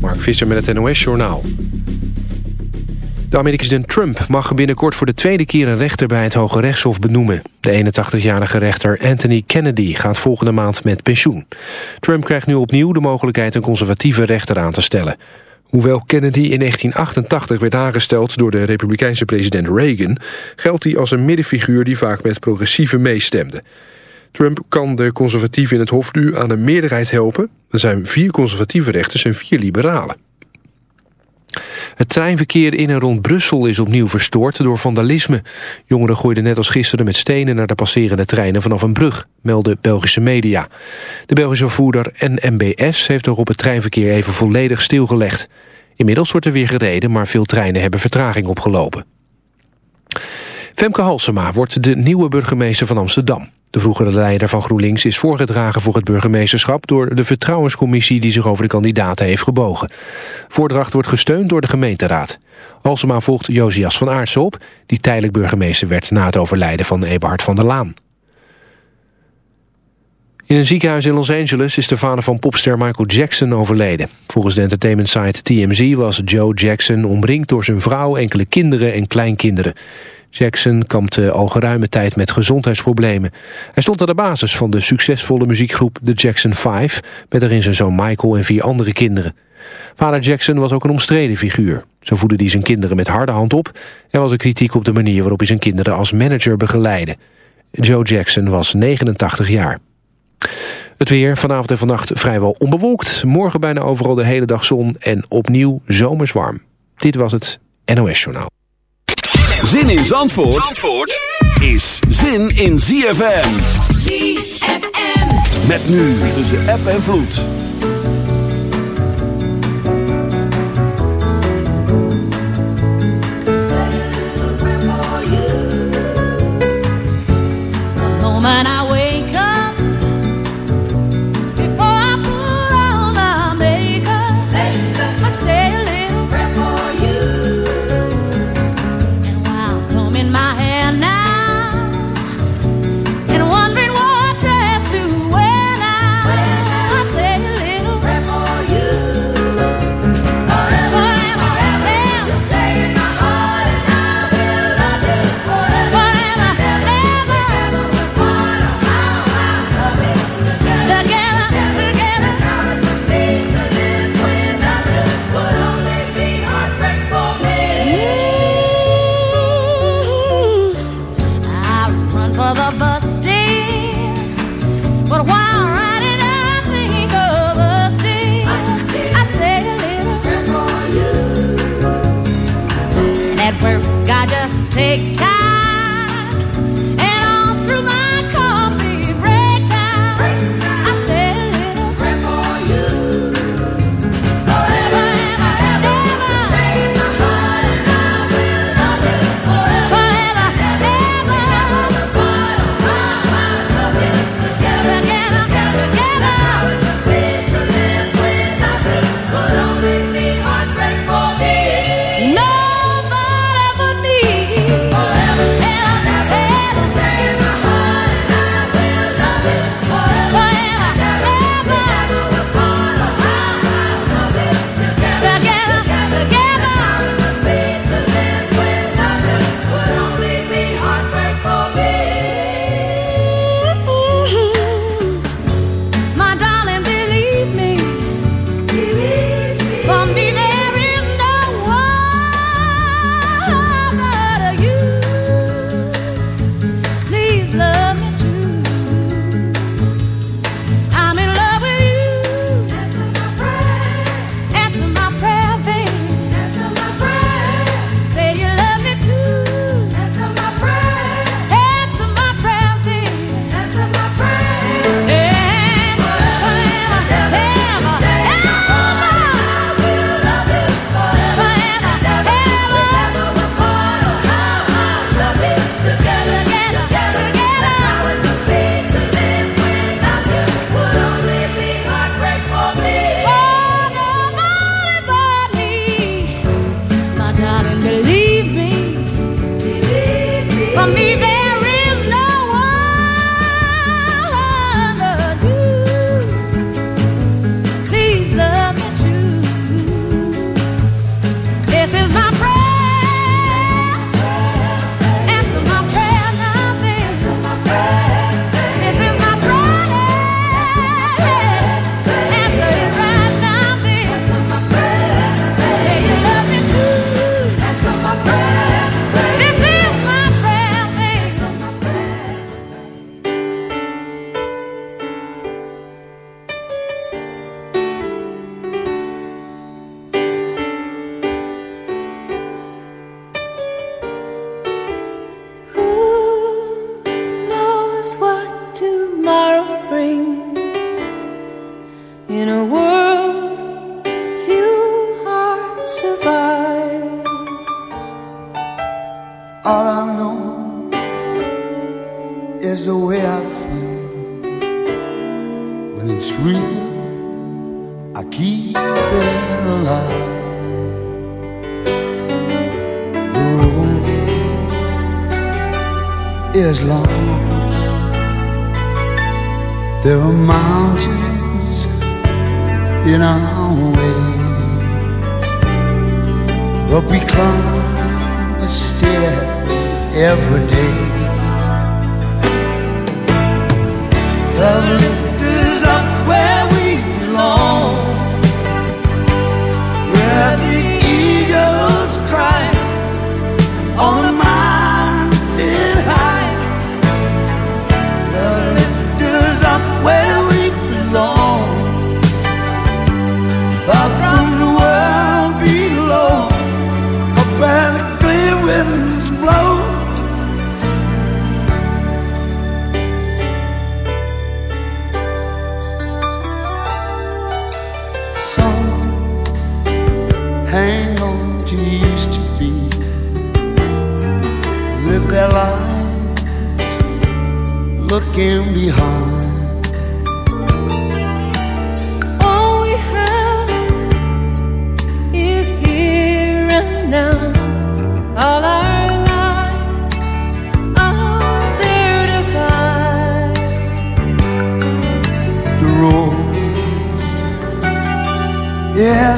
Mark Visser met het NOS-journaal. De Amerikaanse Trump mag binnenkort voor de tweede keer een rechter bij het Hoge Rechtshof benoemen. De 81-jarige rechter Anthony Kennedy gaat volgende maand met pensioen. Trump krijgt nu opnieuw de mogelijkheid een conservatieve rechter aan te stellen. Hoewel Kennedy in 1988 werd aangesteld door de republikeinse president Reagan... geldt hij als een middenfiguur die vaak met progressieven meestemde. Trump kan de conservatieven in het Hof nu aan een meerderheid helpen. Er zijn vier conservatieve rechters en vier liberalen. Het treinverkeer in en rond Brussel is opnieuw verstoord door vandalisme. Jongeren gooiden net als gisteren met stenen naar de passerende treinen vanaf een brug, melden Belgische media. De Belgische voerder NMBS heeft nog op het treinverkeer even volledig stilgelegd. Inmiddels wordt er weer gereden, maar veel treinen hebben vertraging opgelopen. Femke Halsema wordt de nieuwe burgemeester van Amsterdam. De vroegere leider van GroenLinks is voorgedragen voor het burgemeesterschap... door de vertrouwenscommissie die zich over de kandidaten heeft gebogen. Voordracht wordt gesteund door de gemeenteraad. Halsema volgt Josias van Aartsen op... die tijdelijk burgemeester werd na het overlijden van Eberhard van der Laan. In een ziekenhuis in Los Angeles is de vader van popster Michael Jackson overleden. Volgens de entertainment site TMZ was Joe Jackson omringd door zijn vrouw, enkele kinderen en kleinkinderen. Jackson kampte al geruime tijd met gezondheidsproblemen. Hij stond aan de basis van de succesvolle muziekgroep The Jackson 5... met daarin zijn zoon Michael en vier andere kinderen. Vader Jackson was ook een omstreden figuur. Zo voedde hij zijn kinderen met harde hand op... en was er kritiek op de manier waarop hij zijn kinderen als manager begeleidde. Joe Jackson was 89 jaar. Het weer vanavond en vannacht vrijwel onbewolkt. Morgen bijna overal de hele dag zon en opnieuw zomers warm. Dit was het NOS Journaal. Zin in Zandvoort, Zandvoort is zin in ZFM. ZFM. Met nu tussen app en vloed.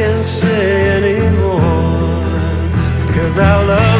can't say anymore. Cause I love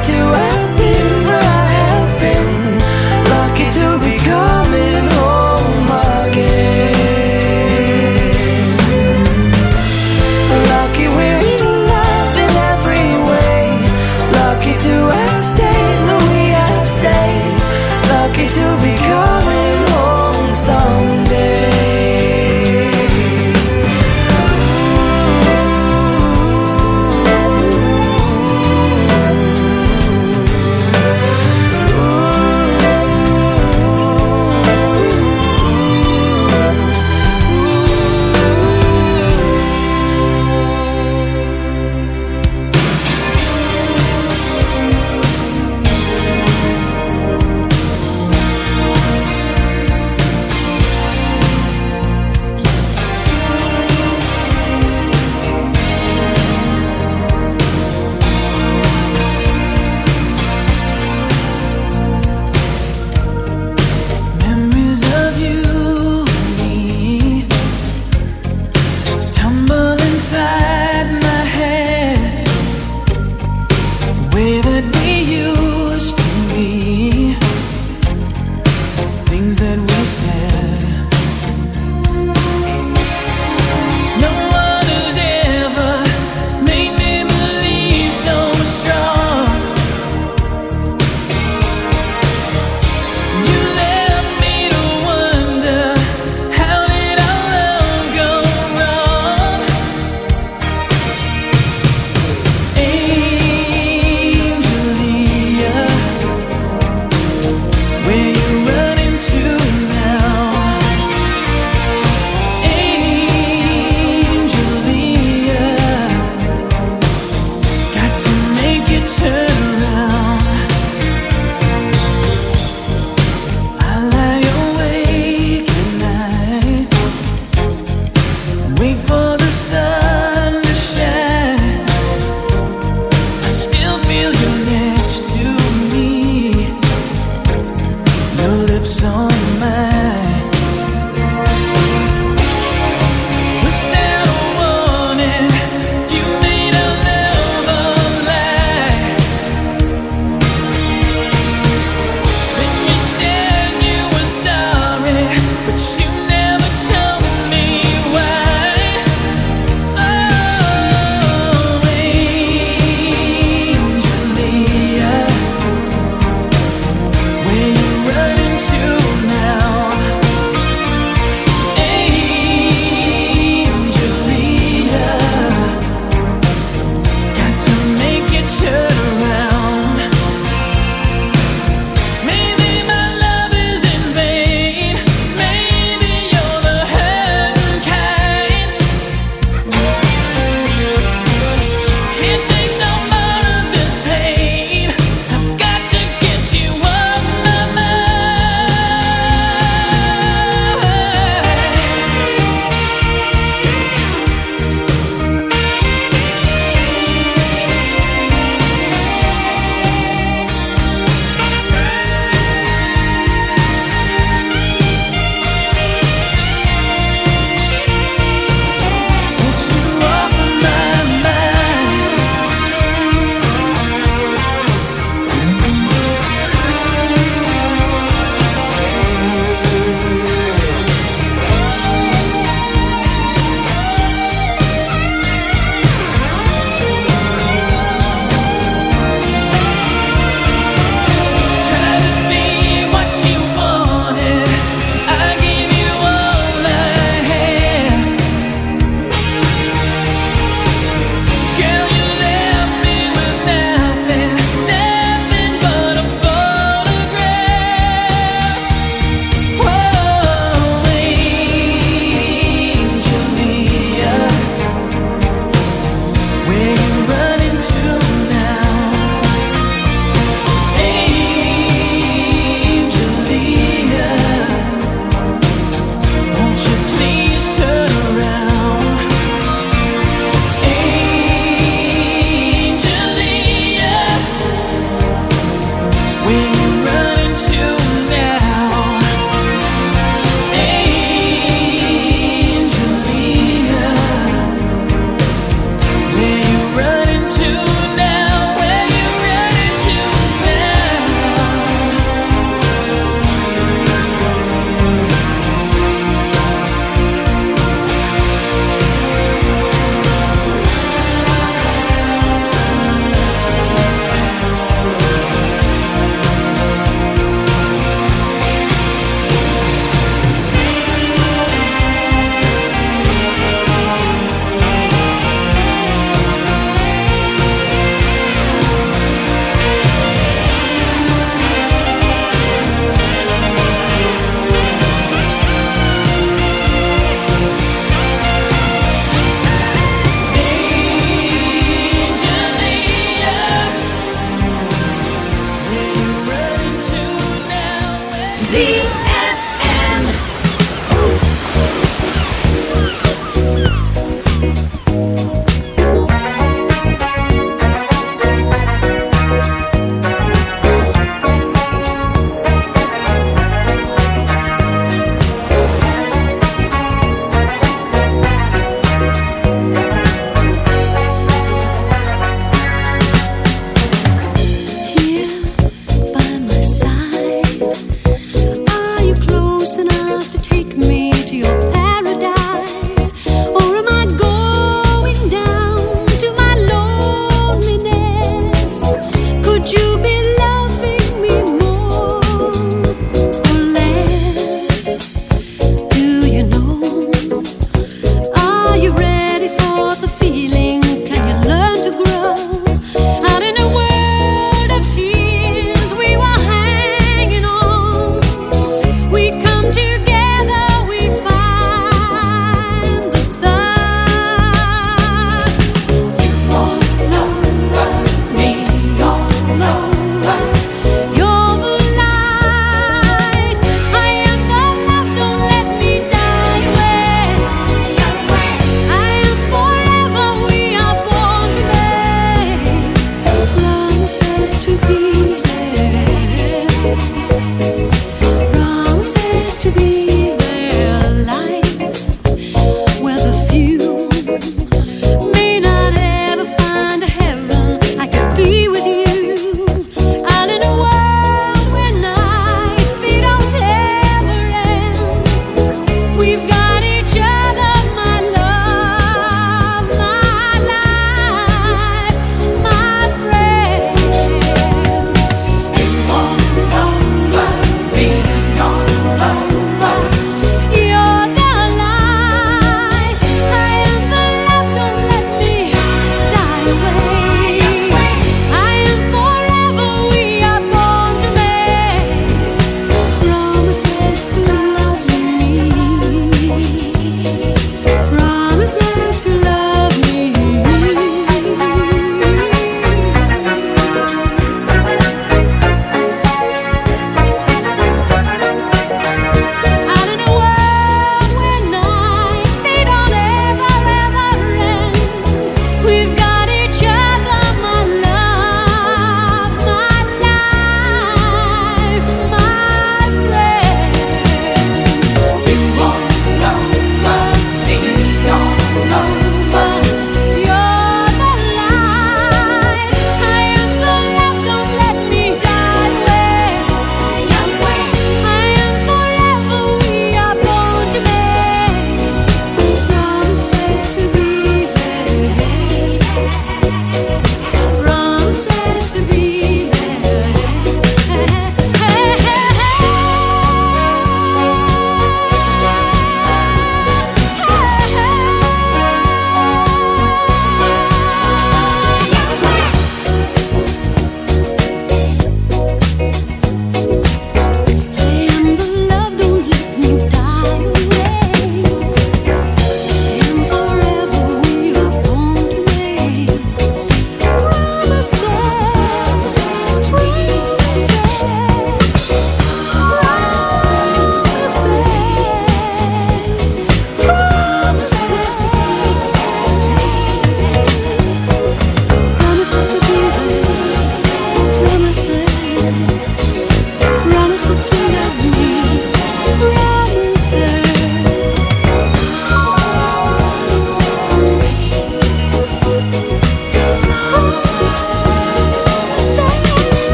to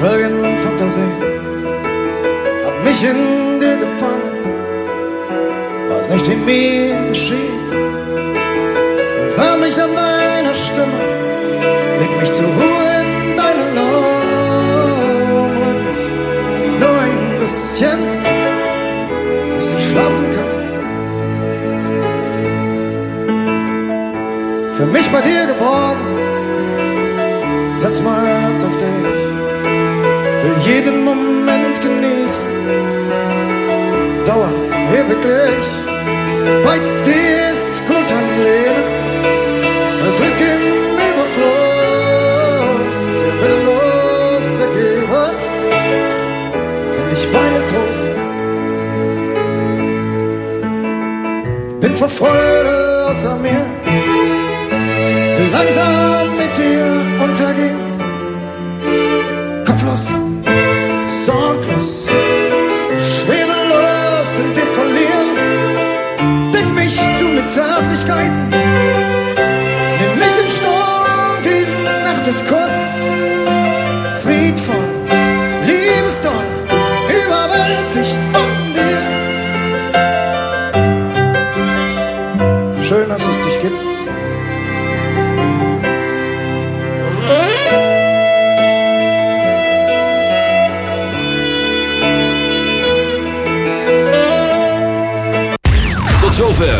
schrillen Fantasie. hab mich in dir gefangen, was nicht in mir geschieht. Wärm mich an deiner Stimme, leg mich zur Ruhe in deinen Augen, nur ein bisschen, bis ich schlafen kann. Für mich bei dir geworden, setz mein Herz auf dich jeden Moment genießen. Dauer ewiglich, bei dir ist gut am Leben, Glück im Überfluss, wir werden los ergeben, wenn ich bei dir Trost. Bin vor Freude außer mir, will langsam mit dir untergehen. Schwierigkeiten